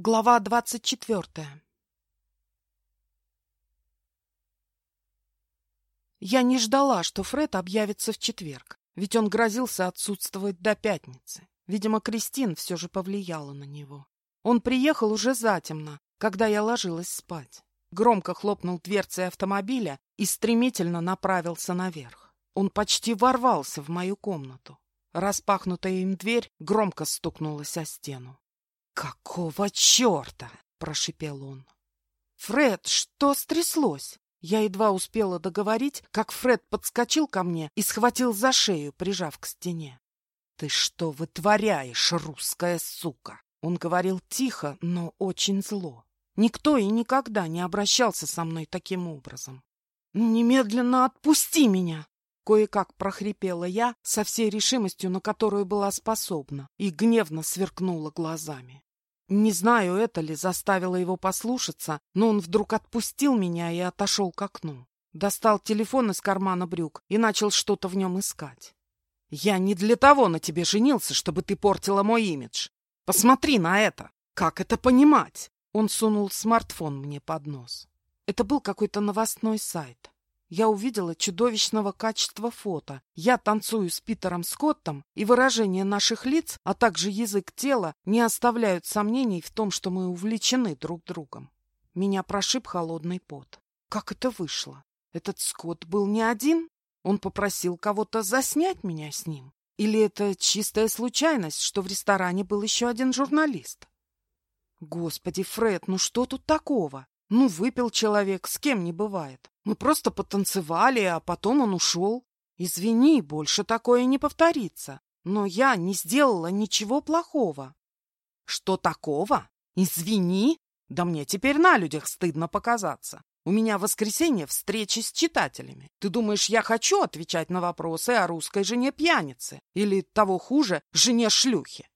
Глава двадцать четвертая Я не ждала, что Фред объявится в четверг, ведь он грозился отсутствовать до пятницы. Видимо, Кристин все же повлияла на него. Он приехал уже затемно, когда я ложилась спать. Громко хлопнул дверцей автомобиля и стремительно направился наверх. Он почти ворвался в мою комнату. Распахнутая им дверь громко стукнулась о стену. «Какого черта?» — прошипел он. «Фред, что стряслось?» Я едва успела договорить, как Фред подскочил ко мне и схватил за шею, прижав к стене. «Ты что вытворяешь, русская сука?» Он говорил тихо, но очень зло. Никто и никогда не обращался со мной таким образом. «Немедленно отпусти меня!» Кое-как прохрипела я со всей решимостью, на которую была способна, и гневно сверкнула глазами. Не знаю, это ли заставило его послушаться, но он вдруг отпустил меня и отошел к окну. Достал телефон из кармана брюк и начал что-то в нем искать. «Я не для того на тебе женился, чтобы ты портила мой имидж. Посмотри на это! Как это понимать?» Он сунул смартфон мне под нос. Это был какой-то новостной сайт я увидела чудовищного качества фото. Я танцую с Питером Скоттом, и выражение наших лиц, а также язык тела не оставляют сомнений в том, что мы увлечены друг другом. Меня прошиб холодный пот. Как это вышло? Этот Скотт был не один? Он попросил кого-то заснять меня с ним? Или это чистая случайность, что в ресторане был еще один журналист? Господи, Фред, ну что тут такого? Ну, выпил человек, с кем не бывает. Мы просто потанцевали, а потом он ушел. Извини, больше такое не повторится. Но я не сделала ничего плохого. Что такого? Извини? Да мне теперь на людях стыдно показаться. У меня в воскресенье встречи с читателями. Ты думаешь, я хочу отвечать на вопросы о русской жене пьяницы? Или, того хуже, жене шлюхи?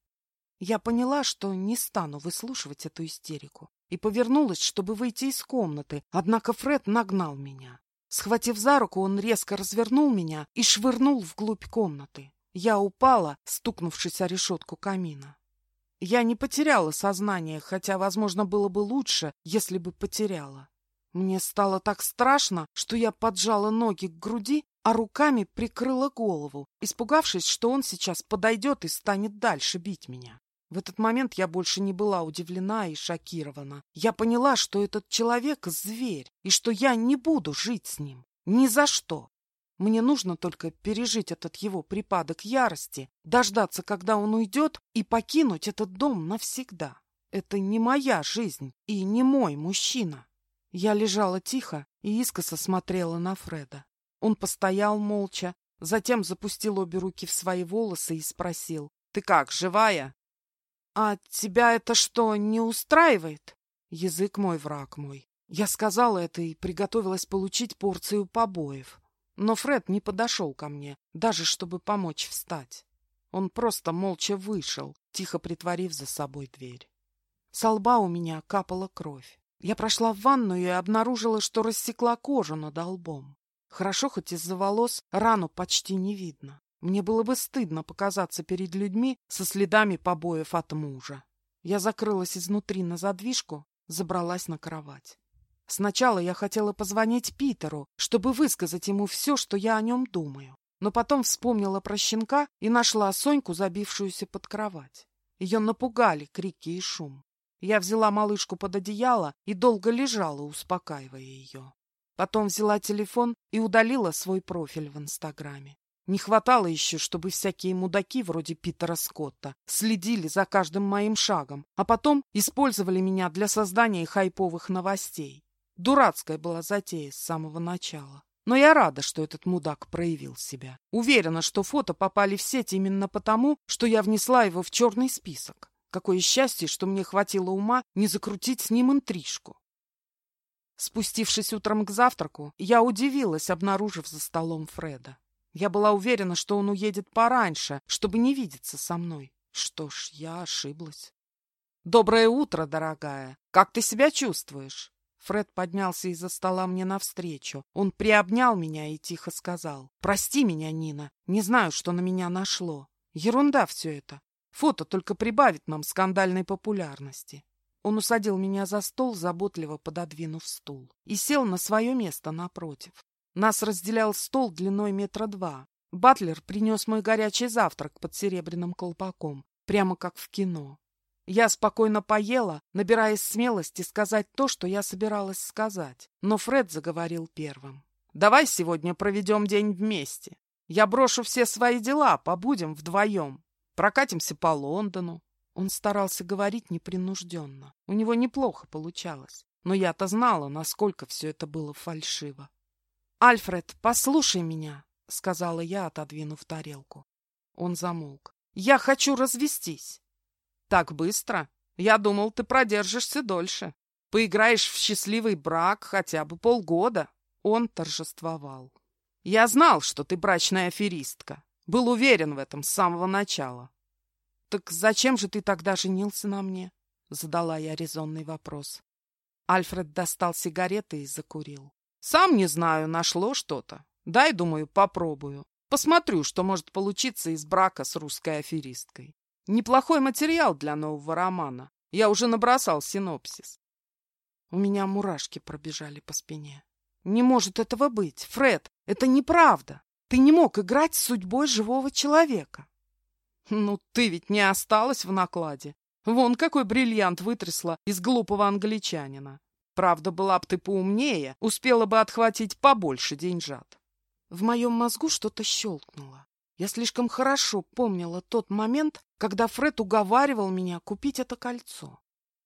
Я поняла, что не стану выслушивать эту истерику и повернулась, чтобы выйти из комнаты, однако Фред нагнал меня. Схватив за руку, он резко развернул меня и швырнул вглубь комнаты. Я упала, стукнувшись о решетку камина. Я не потеряла сознание, хотя, возможно, было бы лучше, если бы потеряла. Мне стало так страшно, что я поджала ноги к груди, а руками прикрыла голову, испугавшись, что он сейчас подойдет и станет дальше бить меня. В этот момент я больше не была удивлена и шокирована. Я поняла, что этот человек — зверь, и что я не буду жить с ним. Ни за что. Мне нужно только пережить этот его припадок ярости, дождаться, когда он уйдет, и покинуть этот дом навсегда. Это не моя жизнь и не мой мужчина. Я лежала тихо и искоса смотрела на Фреда. Он постоял молча, затем запустил обе руки в свои волосы и спросил. — Ты как, живая? «А тебя это что, не устраивает?» Язык мой, враг мой. Я сказала это и приготовилась получить порцию побоев. Но Фред не подошел ко мне, даже чтобы помочь встать. Он просто молча вышел, тихо притворив за собой дверь. Со лба у меня капала кровь. Я прошла в ванную и обнаружила, что рассекла кожу над лбом. Хорошо, хоть из-за волос рану почти не видно. Мне было бы стыдно показаться перед людьми со следами побоев от мужа. Я закрылась изнутри на задвижку, забралась на кровать. Сначала я хотела позвонить Питеру, чтобы высказать ему все, что я о нем думаю. Но потом вспомнила про щенка и нашла Соньку, забившуюся под кровать. Ее напугали крики и шум. Я взяла малышку под одеяло и долго лежала, успокаивая ее. Потом взяла телефон и удалила свой профиль в Инстаграме. Не хватало еще, чтобы всякие мудаки вроде Питера Скотта следили за каждым моим шагом, а потом использовали меня для создания хайповых новостей. Дурацкая была затея с самого начала. Но я рада, что этот мудак проявил себя. Уверена, что фото попали в сеть именно потому, что я внесла его в черный список. Какое счастье, что мне хватило ума не закрутить с ним интрижку. Спустившись утром к завтраку, я удивилась, обнаружив за столом Фреда. Я была уверена, что он уедет пораньше, чтобы не видеться со мной. Что ж, я ошиблась. «Доброе утро, дорогая! Как ты себя чувствуешь?» Фред поднялся из-за стола мне навстречу. Он приобнял меня и тихо сказал. «Прости меня, Нина. Не знаю, что на меня нашло. Ерунда все это. Фото только прибавит нам скандальной популярности». Он усадил меня за стол, заботливо пододвинув стул, и сел на свое место напротив. Нас разделял стол длиной метра два. Батлер принес мой горячий завтрак под серебряным колпаком, прямо как в кино. Я спокойно поела, набираясь смелости сказать то, что я собиралась сказать. Но Фред заговорил первым. «Давай сегодня проведем день вместе. Я брошу все свои дела, побудем вдвоем. Прокатимся по Лондону». Он старался говорить непринужденно. У него неплохо получалось. Но я-то знала, насколько все это было фальшиво. «Альфред, послушай меня», — сказала я, отодвинув тарелку. Он замолк. «Я хочу развестись». «Так быстро? Я думал, ты продержишься дольше. Поиграешь в счастливый брак хотя бы полгода». Он торжествовал. «Я знал, что ты брачная аферистка. Был уверен в этом с самого начала». «Так зачем же ты тогда женился на мне?» — задала я резонный вопрос. Альфред достал сигареты и закурил. Сам не знаю, нашло что-то. Дай, думаю, попробую. Посмотрю, что может получиться из брака с русской аферисткой. Неплохой материал для нового романа. Я уже набросал синопсис. У меня мурашки пробежали по спине. Не может этого быть, Фред, это неправда. Ты не мог играть с судьбой живого человека. Ну, ты ведь не осталась в накладе. Вон какой бриллиант вытрясла из глупого англичанина. Правда, была бы ты поумнее, успела бы отхватить побольше деньжат. В моем мозгу что-то щелкнуло. Я слишком хорошо помнила тот момент, когда Фред уговаривал меня купить это кольцо.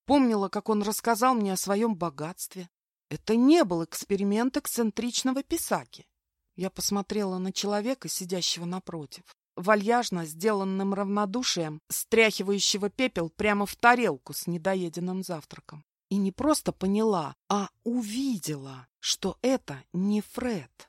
Помнила, как он рассказал мне о своем богатстве. Это не был эксперимент эксцентричного писаки. Я посмотрела на человека, сидящего напротив, вальяжно сделанным равнодушием, стряхивающего пепел прямо в тарелку с недоеденным завтраком. И не просто поняла, а увидела, что это не Фред.